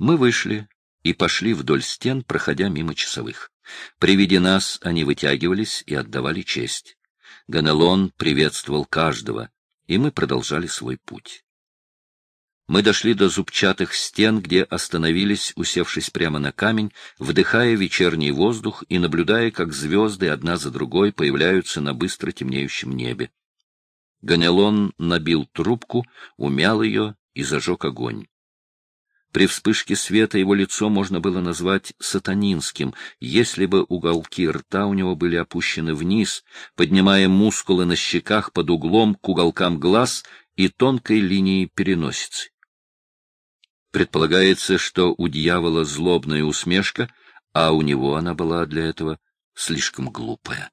Мы вышли и пошли вдоль стен, проходя мимо часовых. При виде нас они вытягивались и отдавали честь. Ганелон приветствовал каждого, и мы продолжали свой путь. Мы дошли до зубчатых стен, где остановились, усевшись прямо на камень, вдыхая вечерний воздух и наблюдая, как звезды одна за другой появляются на быстро темнеющем небе. Ганелон набил трубку, умял ее и зажег огонь. При вспышке света его лицо можно было назвать сатанинским, если бы уголки рта у него были опущены вниз, поднимая мускулы на щеках под углом к уголкам глаз и тонкой линией переносицы. Предполагается, что у дьявола злобная усмешка, а у него она была для этого слишком глупая.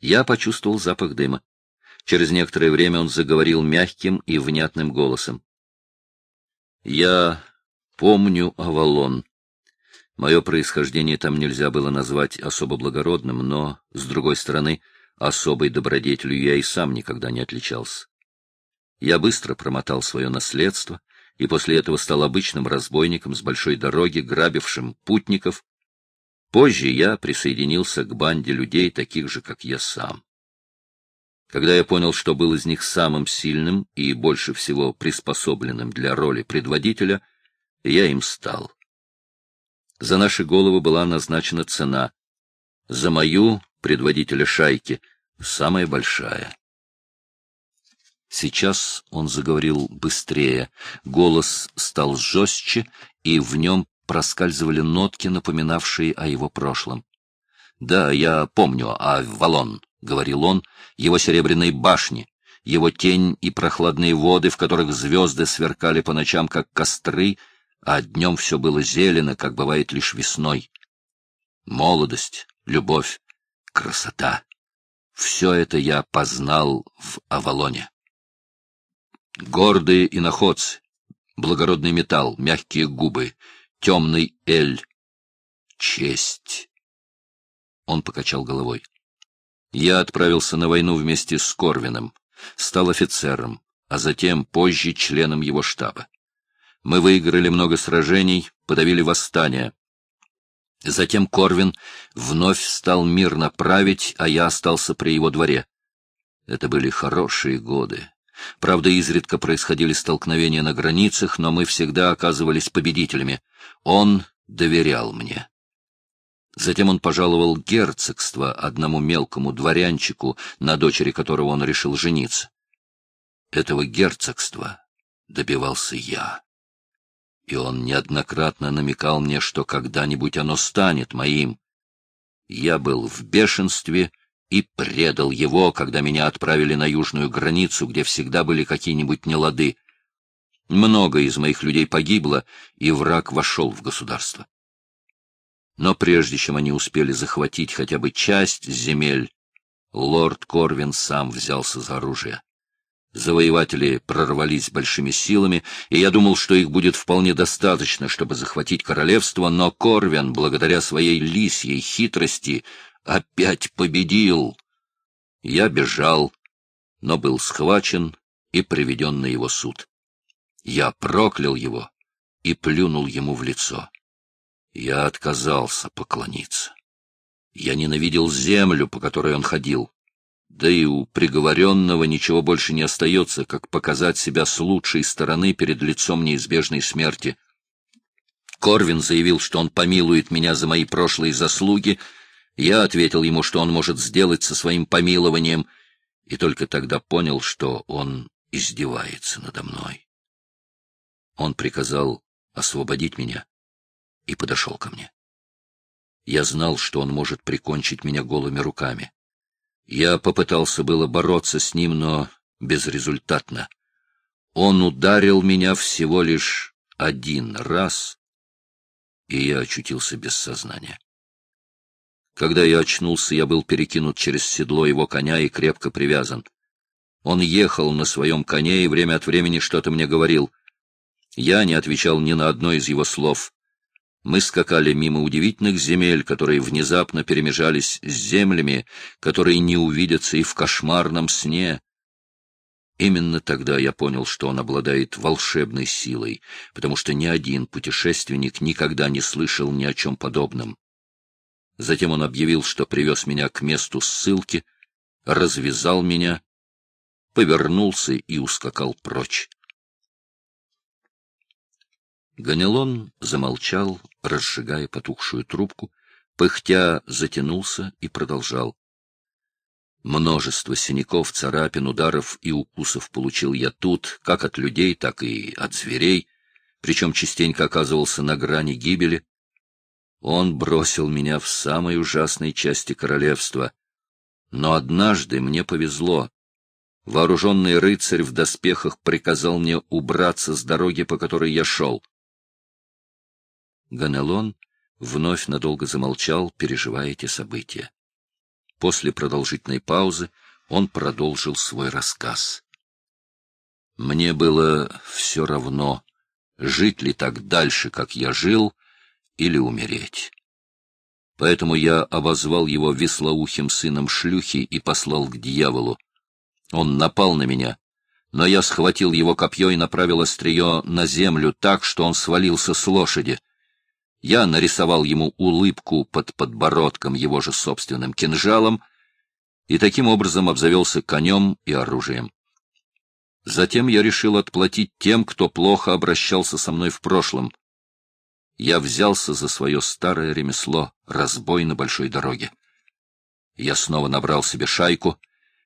Я почувствовал запах дыма. Через некоторое время он заговорил мягким и внятным голосом. Я помню Авалон. Мое происхождение там нельзя было назвать особо благородным, но, с другой стороны, особой добродетелью я и сам никогда не отличался. Я быстро промотал свое наследство, и после этого стал обычным разбойником с большой дороги, грабившим путников. Позже я присоединился к банде людей, таких же, как я сам. Когда я понял, что был из них самым сильным и больше всего приспособленным для роли предводителя, я им стал. За наши головы была назначена цена. За мою, предводителя шайки, самая большая. Сейчас он заговорил быстрее, голос стал жестче, и в нем проскальзывали нотки, напоминавшие о его прошлом. — Да, я помню, а Валон, — говорил он, — его серебряные башни, его тень и прохладные воды, в которых звезды сверкали по ночам, как костры, а днем все было зелено, как бывает лишь весной. Молодость, любовь, красота — все это я познал в Авалоне. Гордые иноходцы, благородный металл, мягкие губы, темный эль, честь. Он покачал головой. Я отправился на войну вместе с Корвином, стал офицером, а затем позже членом его штаба. Мы выиграли много сражений, подавили восстание. Затем Корвин вновь стал мирно править, а я остался при его дворе. Это были хорошие годы. Правда, изредка происходили столкновения на границах, но мы всегда оказывались победителями. Он доверял мне. Затем он пожаловал герцогство одному мелкому дворянчику, на дочери которого он решил жениться. Этого герцогства добивался я. И он неоднократно намекал мне, что когда-нибудь оно станет моим. Я был в бешенстве и предал его, когда меня отправили на южную границу, где всегда были какие-нибудь нелады. Много из моих людей погибло, и враг вошел в государство. Но прежде чем они успели захватить хотя бы часть земель, лорд Корвин сам взялся за оружие. Завоеватели прорвались большими силами, и я думал, что их будет вполне достаточно, чтобы захватить королевство, но Корвин, благодаря своей лисьей хитрости, опять победил. Я бежал, но был схвачен и приведен на его суд. Я проклял его и плюнул ему в лицо. Я отказался поклониться. Я ненавидел землю, по которой он ходил. Да и у приговоренного ничего больше не остается, как показать себя с лучшей стороны перед лицом неизбежной смерти. Корвин заявил, что он помилует меня за мои прошлые заслуги. Я ответил ему, что он может сделать со своим помилованием, и только тогда понял, что он издевается надо мной. Он приказал освободить меня и подошел ко мне. Я знал, что он может прикончить меня голыми руками. Я попытался было бороться с ним, но безрезультатно. Он ударил меня всего лишь один раз, и я очутился без сознания. Когда я очнулся, я был перекинут через седло его коня и крепко привязан. Он ехал на своем коне и время от времени что-то мне говорил. Я не отвечал ни на одно из его слов. Мы скакали мимо удивительных земель, которые внезапно перемежались с землями, которые не увидятся и в кошмарном сне. Именно тогда я понял, что он обладает волшебной силой, потому что ни один путешественник никогда не слышал ни о чем подобном. Затем он объявил, что привез меня к месту ссылки, развязал меня, повернулся и ускакал прочь. Ганелон замолчал, разжигая потухшую трубку, пыхтя затянулся и продолжал. Множество синяков, царапин, ударов и укусов получил я тут, как от людей, так и от зверей, причем частенько оказывался на грани гибели. Он бросил меня в самой ужасной части королевства. Но однажды мне повезло. Вооруженный рыцарь в доспехах приказал мне убраться с дороги, по которой я шел. Ганелон вновь надолго замолчал, переживая эти события. После продолжительной паузы он продолжил свой рассказ. Мне было все равно, жить ли так дальше, как я жил, или умереть. Поэтому я обозвал его веслоухим сыном шлюхи и послал к дьяволу. Он напал на меня, но я схватил его копье и направил острие на землю так, что он свалился с лошади. Я нарисовал ему улыбку под подбородком его же собственным кинжалом и таким образом обзавелся конем и оружием. Затем я решил отплатить тем, кто плохо обращался со мной в прошлом. Я взялся за свое старое ремесло — разбой на большой дороге. Я снова набрал себе шайку.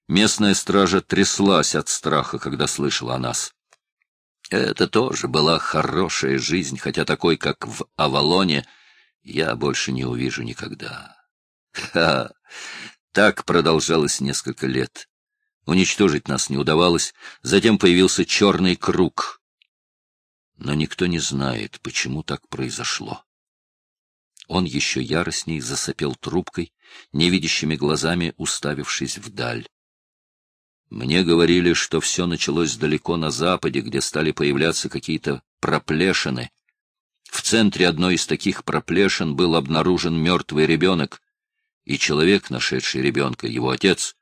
Местная стража тряслась от страха, когда слышала о нас. Это тоже была хорошая жизнь, хотя такой, как в Авалоне, я больше не увижу никогда. Ха! Так продолжалось несколько лет. Уничтожить нас не удавалось, затем появился черный круг. Но никто не знает, почему так произошло. Он еще яростней засопел трубкой, невидящими глазами уставившись вдаль. Мне говорили, что все началось далеко на западе, где стали появляться какие-то проплешины. В центре одной из таких проплешин был обнаружен мертвый ребенок, и человек, нашедший ребенка, его отец,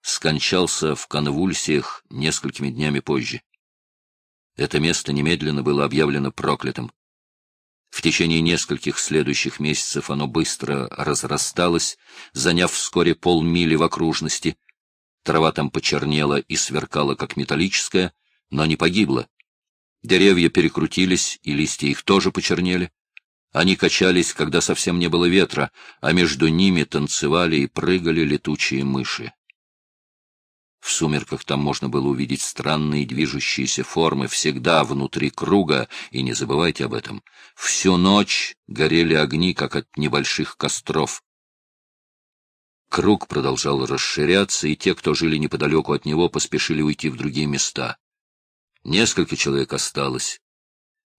скончался в конвульсиях несколькими днями позже. Это место немедленно было объявлено проклятым. В течение нескольких следующих месяцев оно быстро разрасталось, заняв вскоре полмили в окружности, Трава там почернела и сверкала, как металлическая, но не погибла. Деревья перекрутились, и листья их тоже почернели. Они качались, когда совсем не было ветра, а между ними танцевали и прыгали летучие мыши. В сумерках там можно было увидеть странные движущиеся формы всегда внутри круга, и не забывайте об этом. Всю ночь горели огни, как от небольших костров. Круг продолжал расширяться, и те, кто жили неподалеку от него, поспешили уйти в другие места. Несколько человек осталось.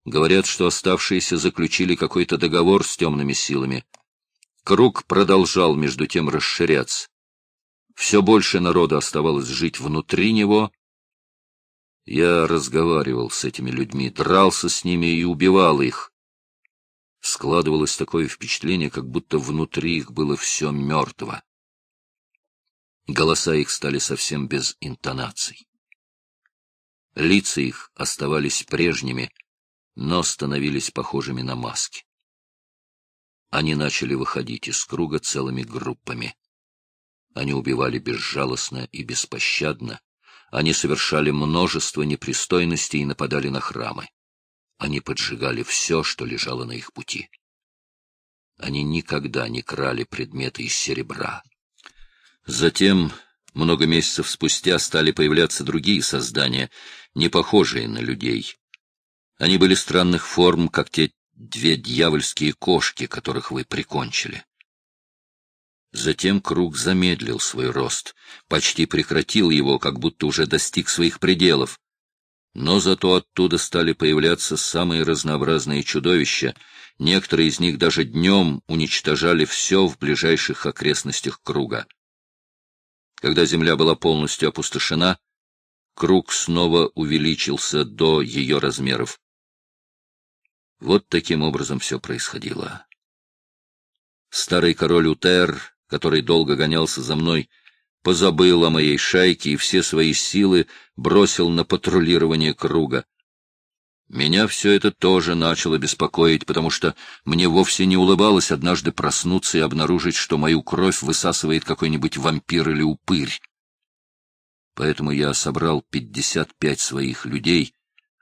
Говорят, что оставшиеся заключили какой-то договор с темными силами. Круг продолжал между тем расширяться. Все больше народа оставалось жить внутри него. Я разговаривал с этими людьми, дрался с ними и убивал их. Складывалось такое впечатление, как будто внутри их было все мертво. Голоса их стали совсем без интонаций. Лица их оставались прежними, но становились похожими на маски. Они начали выходить из круга целыми группами. Они убивали безжалостно и беспощадно. Они совершали множество непристойностей и нападали на храмы. Они поджигали все, что лежало на их пути. Они никогда не крали предметы из серебра. Затем, много месяцев спустя, стали появляться другие создания, не похожие на людей. Они были странных форм, как те две дьявольские кошки, которых вы прикончили. Затем круг замедлил свой рост, почти прекратил его, как будто уже достиг своих пределов. Но зато оттуда стали появляться самые разнообразные чудовища, некоторые из них даже днем уничтожали все в ближайших окрестностях круга. Когда земля была полностью опустошена, круг снова увеличился до ее размеров. Вот таким образом все происходило. Старый король Утер, который долго гонялся за мной, позабыл о моей шайке и все свои силы бросил на патрулирование круга. Меня все это тоже начало беспокоить, потому что мне вовсе не улыбалось однажды проснуться и обнаружить, что мою кровь высасывает какой-нибудь вампир или упырь. Поэтому я собрал пятьдесят пять своих людей,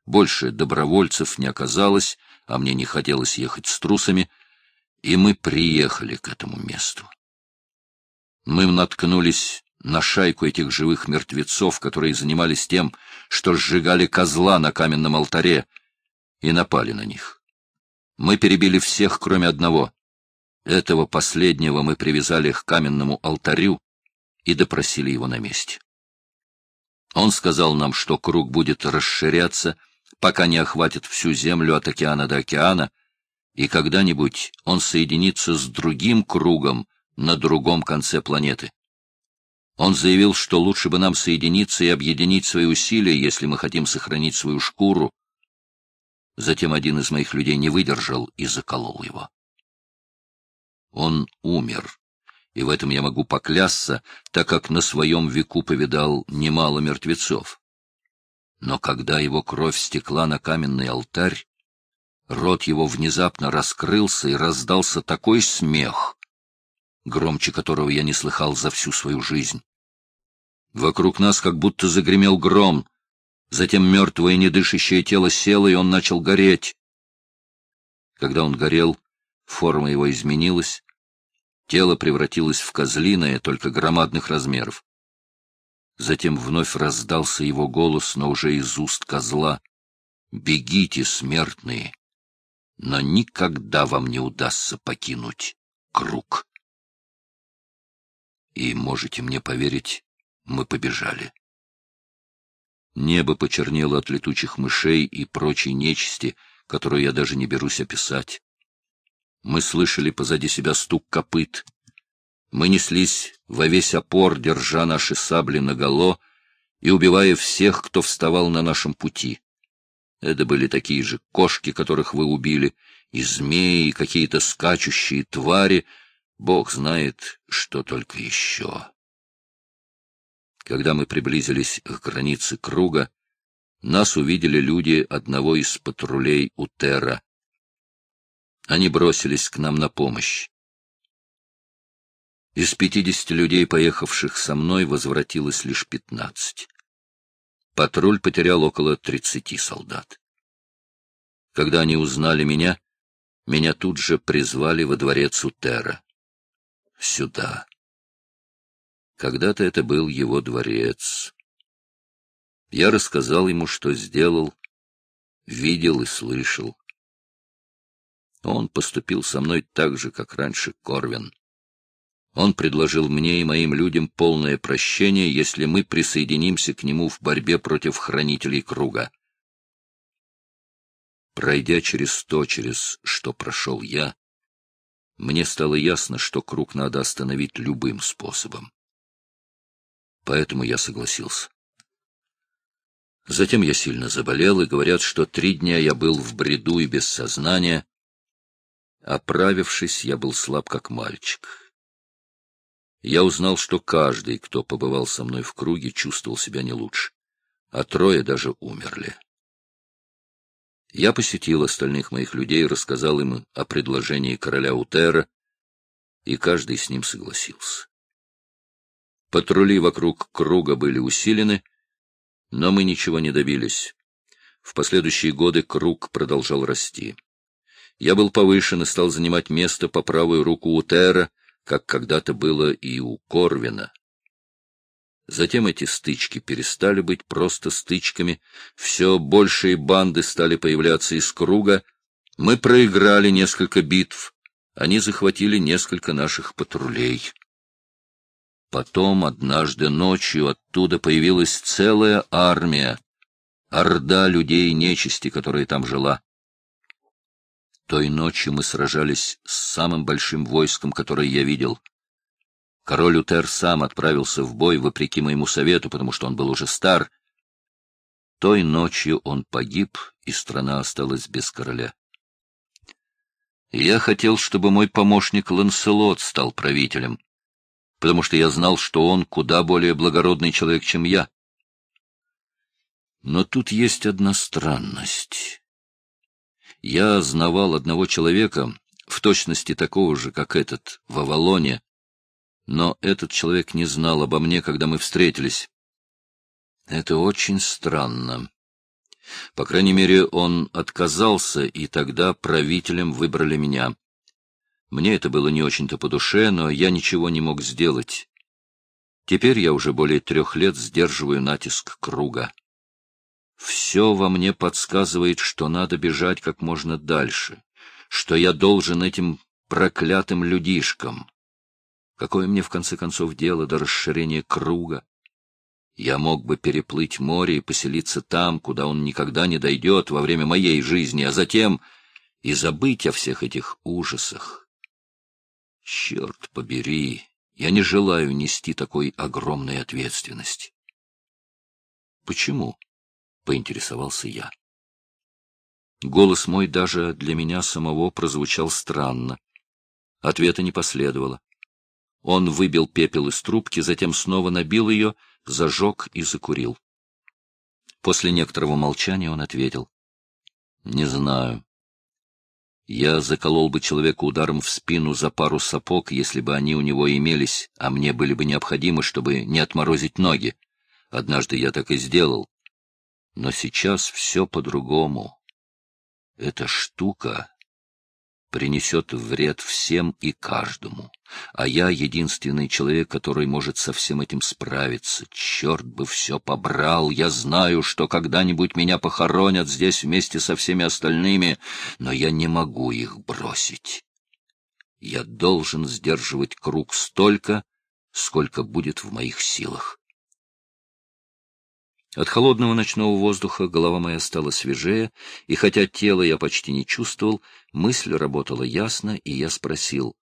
больше добровольцев не оказалось, а мне не хотелось ехать с трусами, и мы приехали к этому месту. Мы наткнулись на шайку этих живых мертвецов, которые занимались тем, что сжигали козла на каменном алтаре, и напали на них. Мы перебили всех, кроме одного. Этого последнего мы привязали к каменному алтарю и допросили его на месте. Он сказал нам, что круг будет расширяться, пока не охватит всю землю от океана до океана, и когда-нибудь он соединится с другим кругом на другом конце планеты. Он заявил, что лучше бы нам соединиться и объединить свои усилия, если мы хотим сохранить свою шкуру. Затем один из моих людей не выдержал и заколол его. Он умер, и в этом я могу поклясться, так как на своем веку повидал немало мертвецов. Но когда его кровь стекла на каменный алтарь, рот его внезапно раскрылся и раздался такой смех, громче которого я не слыхал за всю свою жизнь. Вокруг нас как будто загремел гром, затем мертвое недышащее тело село, и он начал гореть. Когда он горел, форма его изменилась, тело превратилось в козлиное, только громадных размеров. Затем вновь раздался его голос, но уже из уст козла. «Бегите, смертные, но никогда вам не удастся покинуть круг». И можете мне поверить, мы побежали. Небо почернело от летучих мышей и прочей нечисти, которую я даже не берусь описать. Мы слышали позади себя стук копыт. Мы неслись во весь опор, держа наши сабли наголо и убивая всех, кто вставал на нашем пути. Это были такие же кошки, которых вы убили, и змеи, и какие-то скачущие твари — Бог знает, что только еще. Когда мы приблизились к границе круга, нас увидели люди одного из патрулей Утера. Они бросились к нам на помощь. Из пятидесяти людей, поехавших со мной, возвратилось лишь пятнадцать. Патруль потерял около тридцати солдат. Когда они узнали меня, меня тут же призвали во дворец Утера сюда. Когда-то это был его дворец. Я рассказал ему, что сделал, видел и слышал. Он поступил со мной так же, как раньше Корвин. Он предложил мне и моим людям полное прощение, если мы присоединимся к нему в борьбе против хранителей круга. Пройдя через то, через что прошел я, мне стало ясно, что круг надо остановить любым способом. Поэтому я согласился. Затем я сильно заболел, и говорят, что три дня я был в бреду и без сознания. Оправившись, я был слаб, как мальчик. Я узнал, что каждый, кто побывал со мной в круге, чувствовал себя не лучше, а трое даже умерли. Я посетил остальных моих людей, рассказал им о предложении короля Утера, и каждый с ним согласился. Патрули вокруг круга были усилены, но мы ничего не добились. В последующие годы круг продолжал расти. Я был повышен и стал занимать место по правую руку Утера, как когда-то было и у Корвина. Затем эти стычки перестали быть просто стычками, все большие банды стали появляться из круга. Мы проиграли несколько битв, они захватили несколько наших патрулей. Потом однажды ночью оттуда появилась целая армия, орда людей нечисти, которая там жила. Той ночью мы сражались с самым большим войском, которое я видел — Король Утер сам отправился в бой, вопреки моему совету, потому что он был уже стар. Той ночью он погиб, и страна осталась без короля. Я хотел, чтобы мой помощник Ланселот стал правителем. потому что я знал, что он куда более благородный человек, чем я. Но тут есть одна странность. Я знавал одного человека, в точности такого же, как этот, в Авалоне, но этот человек не знал обо мне, когда мы встретились. Это очень странно. По крайней мере, он отказался, и тогда правителем выбрали меня. Мне это было не очень-то по душе, но я ничего не мог сделать. Теперь я уже более трех лет сдерживаю натиск круга. Все во мне подсказывает, что надо бежать как можно дальше, что я должен этим проклятым людишкам. Какое мне, в конце концов, дело до расширения круга? Я мог бы переплыть море и поселиться там, куда он никогда не дойдет во время моей жизни, а затем и забыть о всех этих ужасах. Черт побери, я не желаю нести такой огромной ответственности. Почему? — поинтересовался я. Голос мой даже для меня самого прозвучал странно. Ответа не последовало. Он выбил пепел из трубки, затем снова набил ее, зажег и закурил. После некоторого молчания он ответил. — Не знаю. Я заколол бы человека ударом в спину за пару сапог, если бы они у него имелись, а мне были бы необходимы, чтобы не отморозить ноги. Однажды я так и сделал. Но сейчас все по-другому. Эта штука принесет вред всем и каждому, а я единственный человек, который может со всем этим справиться. Черт бы все побрал, я знаю, что когда-нибудь меня похоронят здесь вместе со всеми остальными, но я не могу их бросить. Я должен сдерживать круг столько, сколько будет в моих силах. От холодного ночного воздуха голова моя стала свежее, и хотя тело я почти не чувствовал, мысль работала ясно, и я спросил,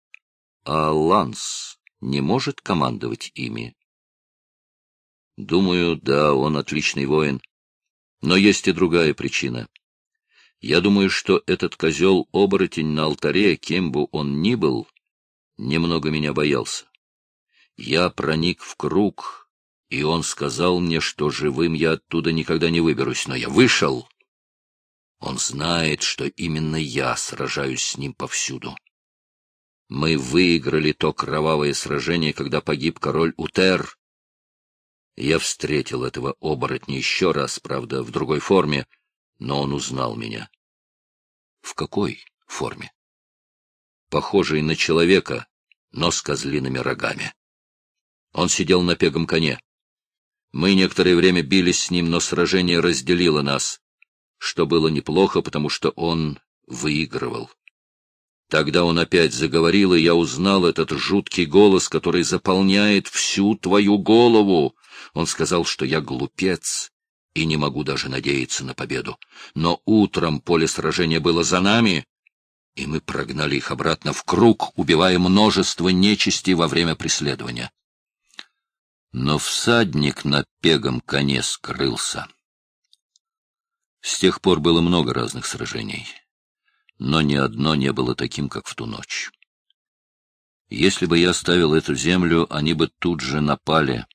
«А Ланс не может командовать ими?» «Думаю, да, он отличный воин. Но есть и другая причина. Я думаю, что этот козел-оборотень на алтаре, кем бы он ни был, немного меня боялся. Я проник в круг, и он сказал мне, что живым я оттуда никогда не выберусь, но я вышел. Он знает, что именно я сражаюсь с ним повсюду. Мы выиграли то кровавое сражение, когда погиб король Утер. Я встретил этого оборотня еще раз, правда, в другой форме, но он узнал меня. В какой форме? Похожий на человека, но с козлиными рогами. Он сидел на пегом коне. Мы некоторое время бились с ним, но сражение разделило нас, что было неплохо, потому что он выигрывал. Тогда он опять заговорил, и я узнал этот жуткий голос, который заполняет всю твою голову. Он сказал, что я глупец и не могу даже надеяться на победу. Но утром поле сражения было за нами, и мы прогнали их обратно в круг, убивая множество нечисти во время преследования но всадник на пегом коне скрылся. С тех пор было много разных сражений, но ни одно не было таким, как в ту ночь. Если бы я оставил эту землю, они бы тут же напали.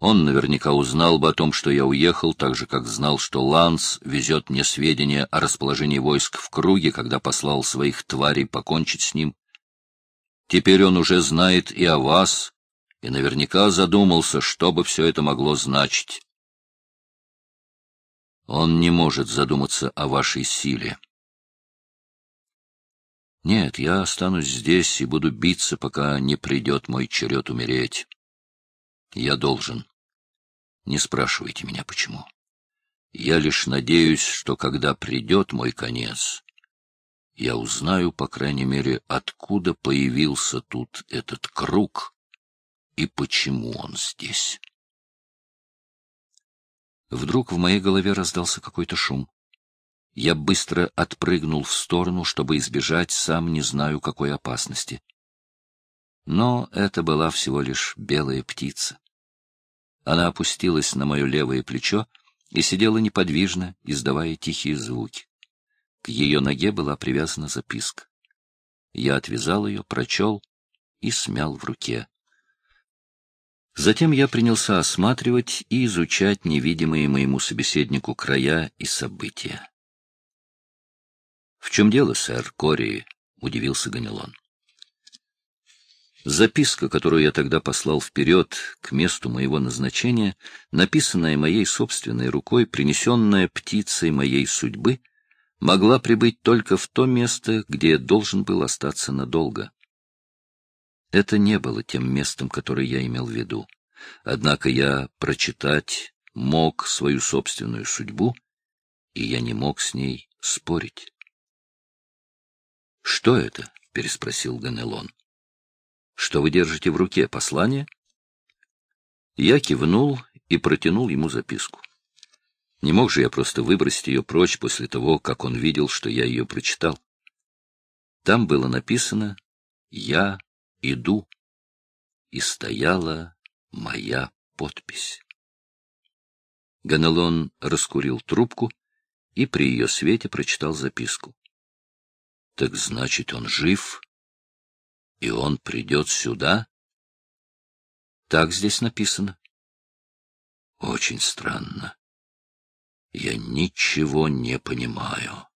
Он наверняка узнал бы о том, что я уехал, так же, как знал, что Ланс везет мне сведения о расположении войск в круге, когда послал своих тварей покончить с ним. Теперь он уже знает и о вас, и наверняка задумался, что бы все это могло значить. Он не может задуматься о вашей силе. Нет, я останусь здесь и буду биться, пока не придет мой черед умереть. Я должен. Не спрашивайте меня, почему. Я лишь надеюсь, что когда придет мой конец, я узнаю, по крайней мере, откуда появился тут этот круг, и почему он здесь. Вдруг в моей голове раздался какой-то шум. Я быстро отпрыгнул в сторону, чтобы избежать сам не знаю какой опасности. Но это была всего лишь белая птица. Она опустилась на мое левое плечо и сидела неподвижно, издавая тихие звуки. К ее ноге была привязана записка. Я отвязал ее, прочел и смял в руке. Затем я принялся осматривать и изучать невидимые моему собеседнику края и события. — В чем дело, сэр Кори? — удивился Ганилон. Записка, которую я тогда послал вперед к месту моего назначения, написанная моей собственной рукой, принесенная птицей моей судьбы, могла прибыть только в то место, где я должен был остаться надолго. Это не было тем местом, которое я имел в виду. Однако я прочитать мог свою собственную судьбу, и я не мог с ней спорить. — Что это? — переспросил Ганелон. Что вы держите в руке? Послание? Я кивнул и протянул ему записку. Не мог же я просто выбросить ее прочь после того, как он видел, что я ее прочитал. Там было написано «Я иду», и стояла моя подпись. Ганелон раскурил трубку и при ее свете прочитал записку. — Так значит, он жив? И он придет сюда? Так здесь написано. Очень странно. Я ничего не понимаю.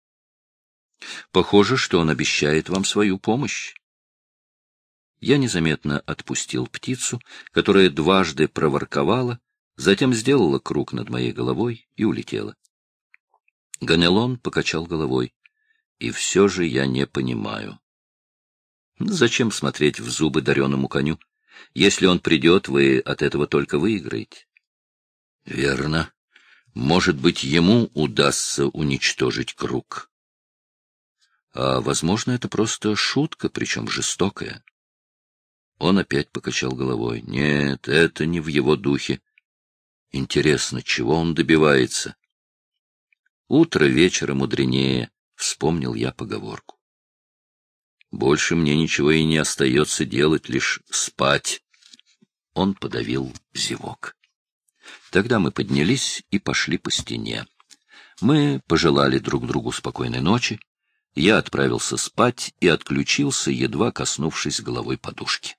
Похоже, что он обещает вам свою помощь. Я незаметно отпустил птицу, которая дважды проворковала, затем сделала круг над моей головой и улетела. Ганелон покачал головой. И все же я не понимаю. Зачем смотреть в зубы дареному коню? Если он придет, вы от этого только выиграете. Верно. Может быть, ему удастся уничтожить круг. А, возможно, это просто шутка, причем жестокая. Он опять покачал головой. Нет, это не в его духе. Интересно, чего он добивается? Утро вечера мудренее, вспомнил я поговорку. Больше мне ничего и не остается делать, лишь спать. Он подавил зевок. Тогда мы поднялись и пошли по стене. Мы пожелали друг другу спокойной ночи. Я отправился спать и отключился, едва коснувшись головой подушки.